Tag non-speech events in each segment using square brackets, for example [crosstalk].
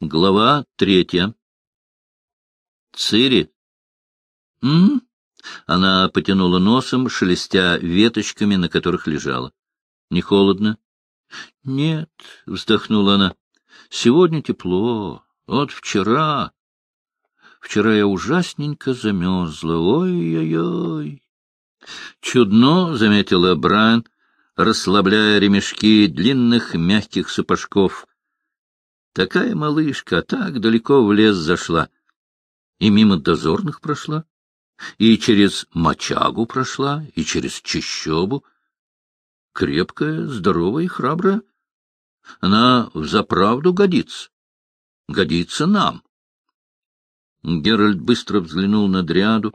Глава третья. Цири. М? Она потянула носом, шелестя веточками, на которых лежала. Не холодно? Нет, вздохнула она. Сегодня тепло. Вот вчера. Вчера я ужасненько замерзла. Ой-ой-ой. Чудно, — заметила Брайан, расслабляя ремешки длинных мягких сапожков. Такая малышка так далеко в лес зашла. И мимо дозорных прошла, и через мочагу прошла, и через чищобу. Крепкая, здоровая и храбрая. Она взаправду годится. Годится нам. Геральт быстро взглянул на Дриаду,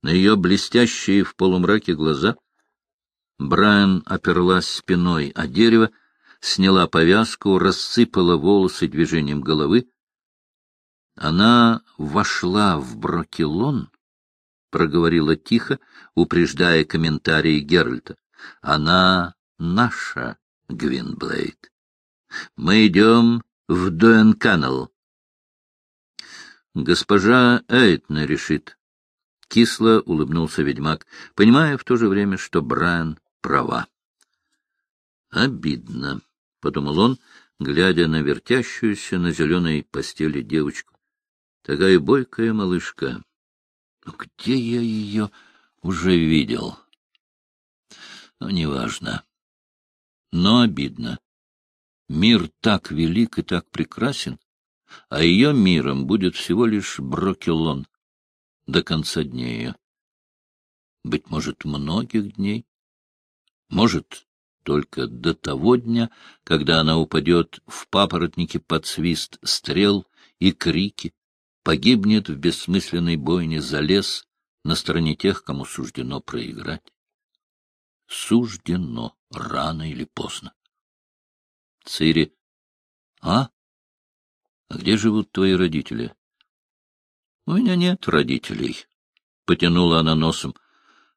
на ее блестящие в полумраке глаза. Брайан оперлась спиной о дерево, сняла повязку, рассыпала волосы движением головы. Она вошла в Брокелон, проговорила тихо, упреждая комментарии Геральта. Она наша, Гвинблейд. Мы идем в Дуэнканнел. Госпожа Эйтна решит. Кисло улыбнулся ведьмак, понимая в то же время, что Брайан права. Обидно. — подумал он, глядя на вертящуюся на зеленой постели девочку. Такая бойкая малышка. Ну, где я ее уже видел? Ну, неважно. Но обидно. Мир так велик и так прекрасен, а ее миром будет всего лишь Брокелон до конца дней ее. Быть может, многих дней. Может, только до того дня, когда она упадет в папоротники под свист стрел и крики, погибнет в бессмысленной бойне за лес на стороне тех, кому суждено проиграть. Суждено рано или поздно. Цири. А? А где живут твои родители? У меня нет родителей. Потянула она носом.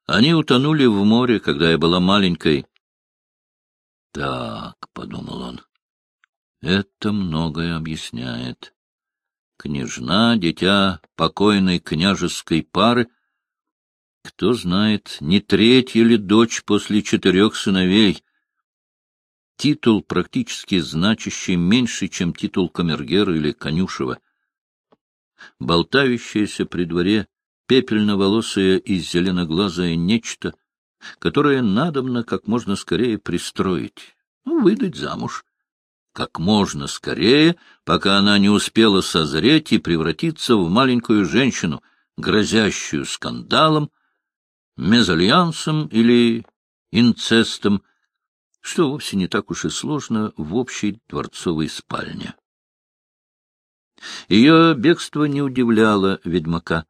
Они утонули в море, когда я была маленькой. Так, — подумал он, — это многое объясняет. Княжна, дитя покойной княжеской пары, кто знает, не третья ли дочь после четырех сыновей. Титул, практически значащий меньше, чем титул камергера или конюшева. Болтающаяся при дворе пепельноволосое и зеленоглазое нечто — которое надобно как можно скорее пристроить, ну, выдать замуж. Как можно скорее, пока она не успела созреть и превратиться в маленькую женщину, грозящую скандалом, мезальянсом или инцестом, что вовсе не так уж и сложно в общей дворцовой спальне. Ее бегство не удивляло ведьмака.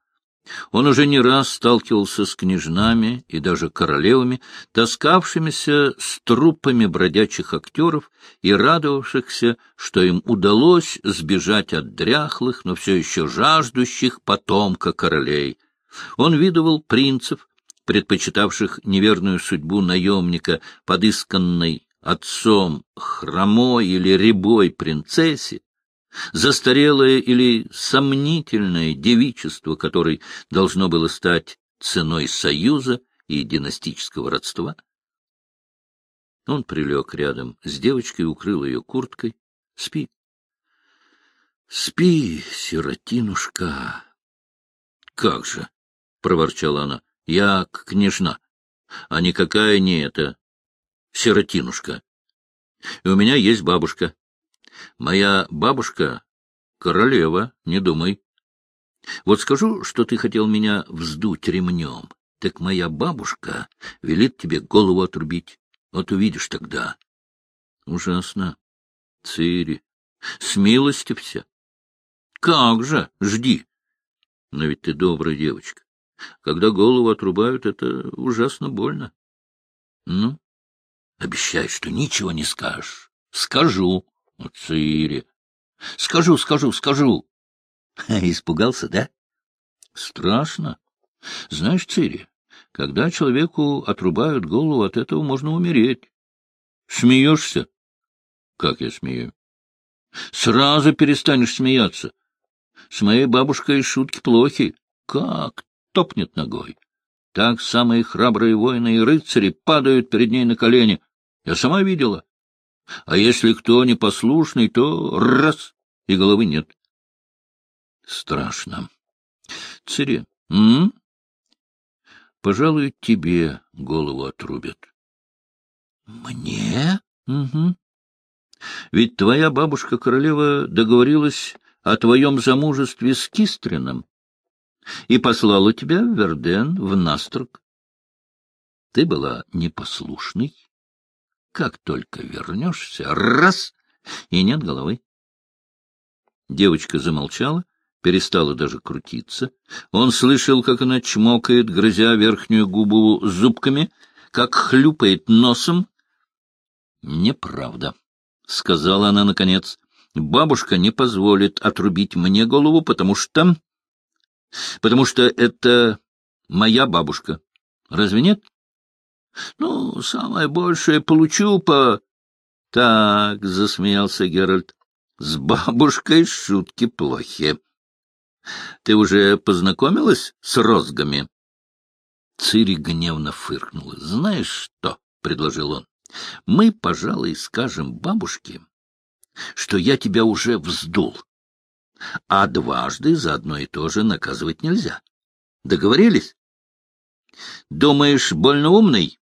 Он уже не раз сталкивался с княжнами и даже королевами, таскавшимися с трупами бродячих актеров и радовавшихся, что им удалось сбежать от дряхлых, но все еще жаждущих потомка королей. Он видывал принцев, предпочитавших неверную судьбу наемника, подысканной отцом хромой или рябой принцессе, застарелое или сомнительное девичество, которое должно было стать ценой союза и династического родства. Он прилег рядом с девочкой, укрыл ее курткой. — Спи. — Спи, сиротинушка. — Как же, — проворчала она, — я княжна, а никакая не это, сиротинушка. И у меня есть бабушка. Моя бабушка — королева, не думай. Вот скажу, что ты хотел меня вздуть ремнем, так моя бабушка велит тебе голову отрубить. Вот увидишь тогда. Ужасно. Цири, вся. Как же, жди. Но ведь ты добрая девочка. Когда голову отрубают, это ужасно больно. Ну, обещай, что ничего не скажешь. Скажу. — Цири. — Скажу, скажу, скажу. [laughs] Испугался, да? — Страшно. Знаешь, Цири, когда человеку отрубают голову, от этого можно умереть. Смеешься? — Как я смею? Сразу перестанешь смеяться. С моей бабушкой шутки плохи. Как топнет ногой. Так самые храбрые воины и рыцари падают перед ней на колени. Я сама видела. А если кто непослушный, то раз — и головы нет. Страшно. Цири, м? Пожалуй, тебе голову отрубят. Мне? Угу. Ведь твоя бабушка-королева договорилась о твоем замужестве с Кистрином и послала тебя в Верден, в Настрок. Ты была непослушной. Как только вернешься, раз — и нет головы. Девочка замолчала, перестала даже крутиться. Он слышал, как она чмокает, грызя верхнюю губу зубками, как хлюпает носом. «Неправда», — сказала она наконец. «Бабушка не позволит отрубить мне голову, потому что... потому что это моя бабушка. Разве нет?» «Ну, самое большее получу по...» «Так», — засмеялся Геральт, — «с бабушкой шутки плохи. Ты уже познакомилась с розгами?» Цири гневно фыркнула. «Знаешь что?» — предложил он. «Мы, пожалуй, скажем бабушке, что я тебя уже вздул, а дважды за одно и то же наказывать нельзя. Договорились? Думаешь, больно умный?»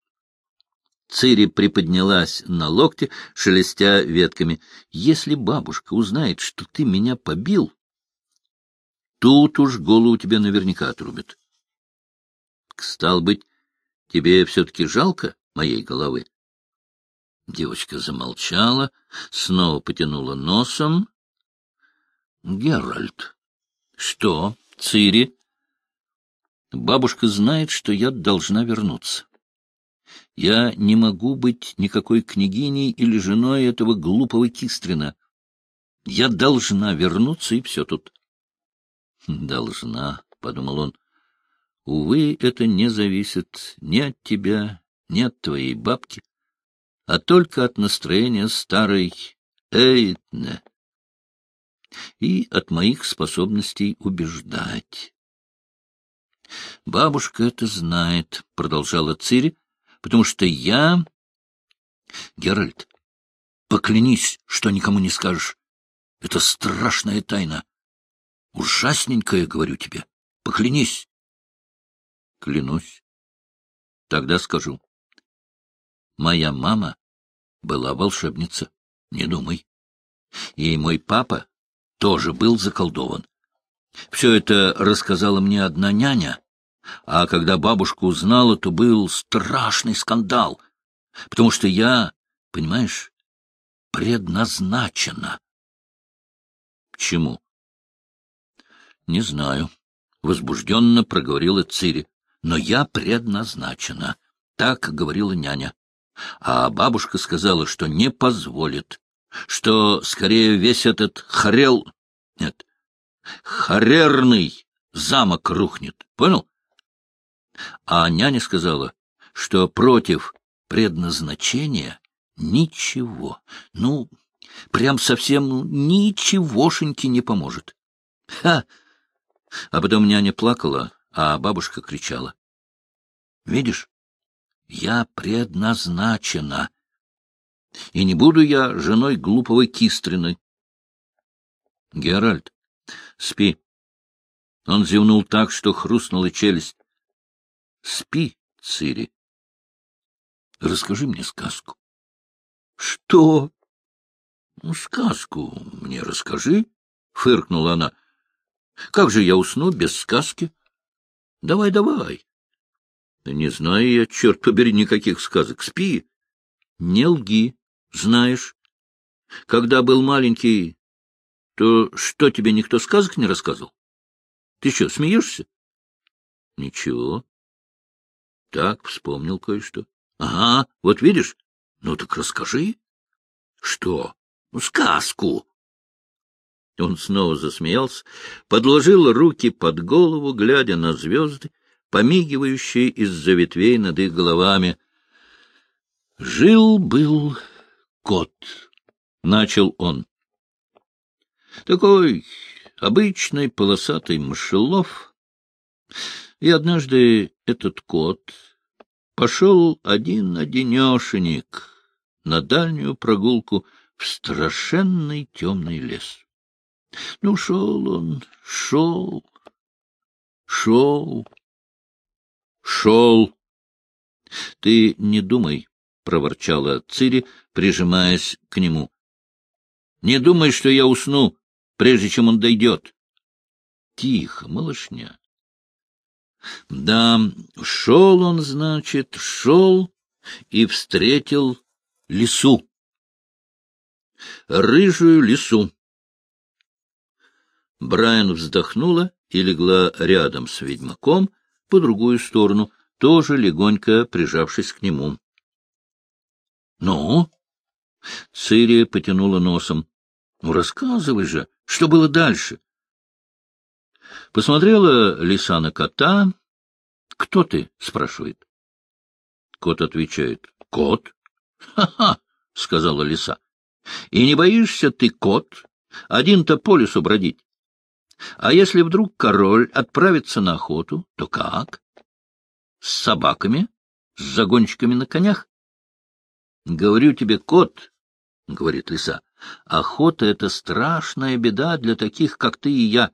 Цири приподнялась на локте, шелестя ветками. «Если бабушка узнает, что ты меня побил, Тут уж голову тебе наверняка отрубят. Стал быть, тебе все-таки жалко моей головы? Девочка замолчала, снова потянула носом. — Геральт. — Что, Цири? Бабушка знает, что я должна вернуться. Я не могу быть никакой княгиней или женой этого глупого Кистрина. Я должна вернуться, и все тут. «Должна», — подумал он. «Увы, это не зависит ни от тебя, ни от твоей бабки, а только от настроения старой Эйтне и от моих способностей убеждать». «Бабушка это знает», — продолжала Цири, — «потому что я...» «Геральт, поклянись, что никому не скажешь. Это страшная тайна. Ужасненькое, говорю тебе. Поклянись. Клянусь. Тогда скажу. Моя мама была волшебница. Не думай. И мой папа тоже был заколдован. Все это рассказала мне одна няня, а когда бабушка узнала, то был страшный скандал, потому что я, понимаешь, предназначена. — К чему? Не знаю. Возбужденно проговорила Цири. Но я предназначена. Так говорила няня. А бабушка сказала, что не позволит. Что скорее весь этот хорел... Нет, хорерный замок рухнет. Понял? А няня сказала, что против предназначения ничего, ну, прям совсем ничегошеньки не поможет. Ха! А потом няня плакала, а бабушка кричала. — Видишь, я предназначена. И не буду я женой глупого Кистрины. — Геральт, спи. Он зевнул так, что хрустнула челюсть. — Спи, Цири. Расскажи мне сказку. — Что? — Ну, сказку мне расскажи, — фыркнула она. Как же я усну без сказки? Давай, давай. Не знаю я, черт побери, никаких сказок. Спи. Не лги, знаешь. Когда был маленький, то что тебе никто сказок не рассказывал? Ты что, смеешься? Ничего. Так, вспомнил кое-что. Ага, вот видишь? Ну так расскажи. Что? Ну, сказку. Он снова засмеялся, подложил руки под голову, глядя на звезды, помигивающие из-за ветвей над их головами. «Жил-был кот», — начал он. Такой обычный полосатый мышелов. И однажды этот кот пошел один-одинешенек на дальнюю прогулку в страшенный темный лес. Ну, шел он, шел, шел, шел. — Ты не думай, — проворчала Цири, прижимаясь к нему. — Не думай, что я усну, прежде чем он дойдет. — Тихо, малышня. Да, шел он, значит, шел и встретил лису. Рыжую лису. Брайан вздохнула и легла рядом с ведьмаком по другую сторону, тоже легонько прижавшись к нему. — Ну? — Цири потянула носом. — Ну, рассказывай же, что было дальше? Посмотрела лиса на кота. — Кто ты? — спрашивает. Кот отвечает. — Кот? Ха — сказала лиса. — И не боишься ты, кот, один-то по лесу бродить? А если вдруг король отправится на охоту, то как? С собаками? С загонщиками на конях? — Говорю тебе, кот, — говорит лиса, — охота — это страшная беда для таких, как ты и я.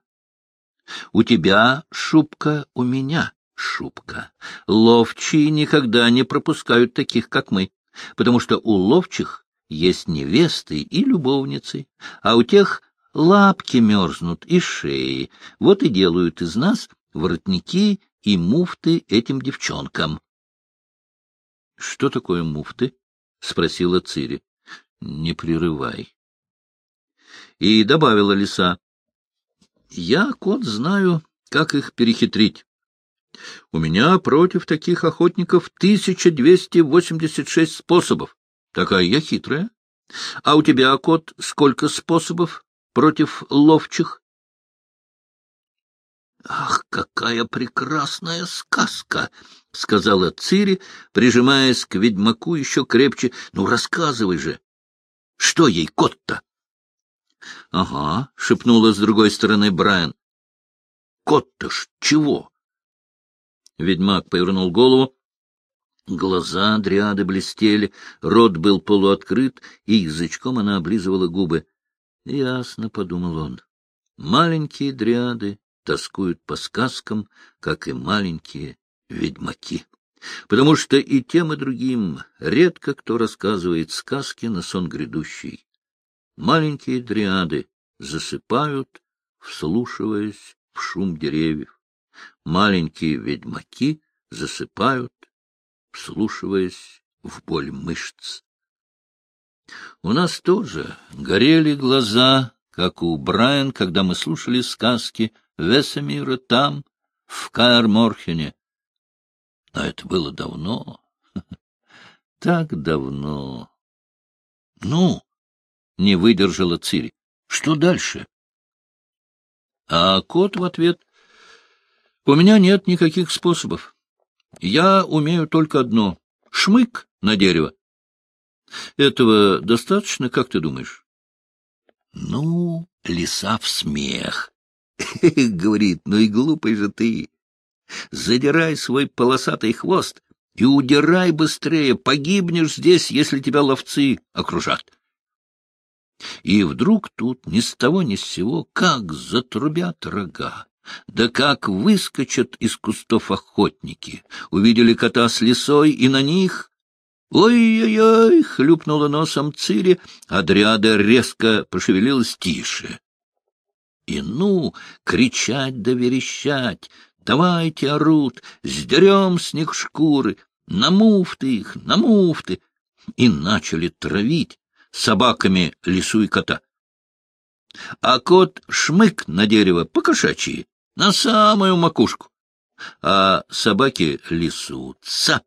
У тебя шубка, у меня шубка. Ловчие никогда не пропускают таких, как мы, потому что у ловчих есть невесты и любовницы, а у тех лапки мерзнут и шеи. Вот и делают из нас воротники и муфты этим девчонкам. — Что такое муфты? — спросила Цири. — Не прерывай. И добавила лиса. Я, кот, знаю, как их перехитрить. У меня против таких охотников 1286 способов. Такая я хитрая. А у тебя, кот, сколько способов против ловчих? «Ах, какая прекрасная сказка!» — сказала Цири, прижимаясь к ведьмаку еще крепче. «Ну, рассказывай же! Что ей кот-то?» — Ага, — шепнула с другой стороны Брайан. — Кот-то ж чего? Ведьмак повернул голову. Глаза дриады блестели, рот был полуоткрыт, и язычком она облизывала губы. — Ясно, — подумал он. Маленькие дриады тоскуют по сказкам, как и маленькие ведьмаки. Потому что и тем, и другим редко кто рассказывает сказки на сон грядущий. Маленькие дриады засыпают, вслушиваясь в шум деревьев. Маленькие ведьмаки засыпают, вслушиваясь в боль мышц. У нас тоже горели глаза, как у Брайан, когда мы слушали сказки Весемира там, в Каэр-Морхене. Это было давно, [laughs] так давно. Ну, не выдержала Цири. — Что дальше? А кот в ответ. — У меня нет никаких способов. Я умею только одно — шмык на дерево. Этого достаточно, как ты думаешь? — Ну, лиса в смех. [laughs] — Говорит, ну и глупый же ты. Задирай свой полосатый хвост и удирай быстрее, погибнешь здесь, если тебя ловцы окружат. И вдруг тут ни с того ни с сего, как затрубят рога, да как выскочат из кустов охотники, увидели кота с лисой, и на них... «Ой-ой-ой!» — хлюпнула носом Цири, а дряда резко пошевелилась тише. И ну, кричать да верещать, давайте орут, сдерем с них шкуры, на муфты их, на муфты, и начали травить, собаками лису и кота. А кот шмык на дерево покошачьи, на самую макушку, а собаки лису цап.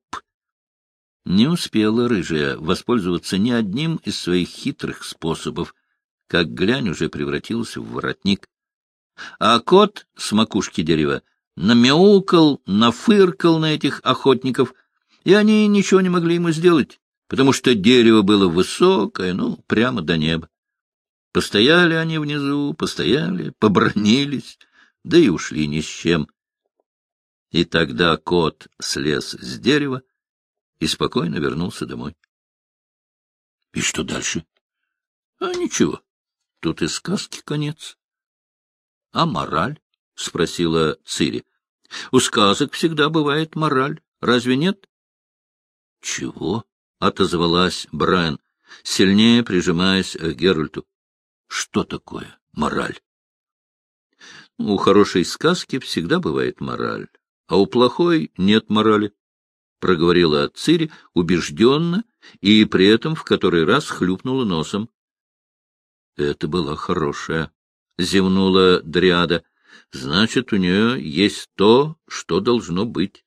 Не успела рыжая воспользоваться ни одним из своих хитрых способов, как глянь уже превратился в воротник. А кот с макушки дерева намяукал, нафыркал на этих охотников, и они ничего не могли ему сделать потому что дерево было высокое, ну, прямо до неба. Постояли они внизу, постояли, побронились, да и ушли ни с чем. И тогда кот слез с дерева и спокойно вернулся домой. — И что дальше? — А ничего, тут и сказки конец. — А мораль? — спросила Цири. — У сказок всегда бывает мораль, разве нет? — Чего? — отозвалась Брайан, сильнее прижимаясь к Геральту. — Что такое мораль? — У хорошей сказки всегда бывает мораль, а у плохой нет морали, — проговорила Цири убежденно и при этом в который раз хлюпнула носом. — Это была хорошая, — зевнула Дриада. — Значит, у нее есть то, что должно быть.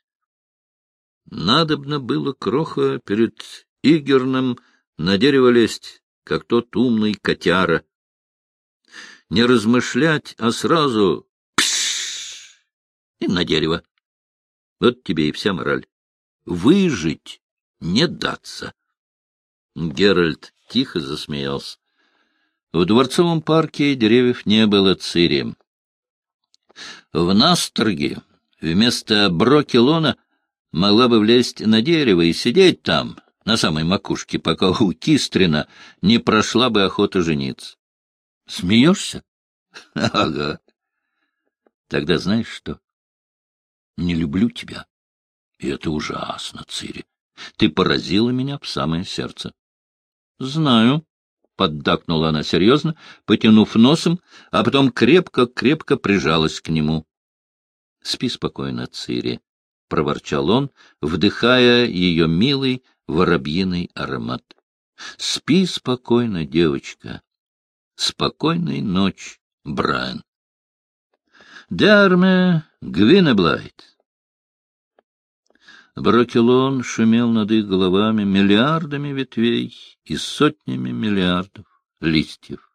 Надобно было кроха перед Игерном на дерево лезть, как тот умный котяра. Не размышлять, а сразу пш и на дерево. Вот тебе и вся мораль. Выжить не даться. Геральт тихо засмеялся. В дворцовом парке деревьев не было цири. В Насторге вместо брокелона могла бы влезть на дерево и сидеть там, на самой макушке, пока у Кистрина не прошла бы охота жениться. Смеешься? [laughs] Ага. Тогда знаешь что? Не люблю тебя. И это ужасно, Цири. Ты поразила меня в самое сердце. Знаю, — поддакнула она серьезно, потянув носом, а потом крепко-крепко прижалась к нему. — Спи спокойно, Цири, — проворчал он, вдыхая ее милый воробьиный аромат. — Спи спокойно, девочка. Спокойной ночи, Брайан. Дярме Гвинеблайт. Брокелон шумел над их головами миллиардами ветвей и сотнями миллиардов листьев.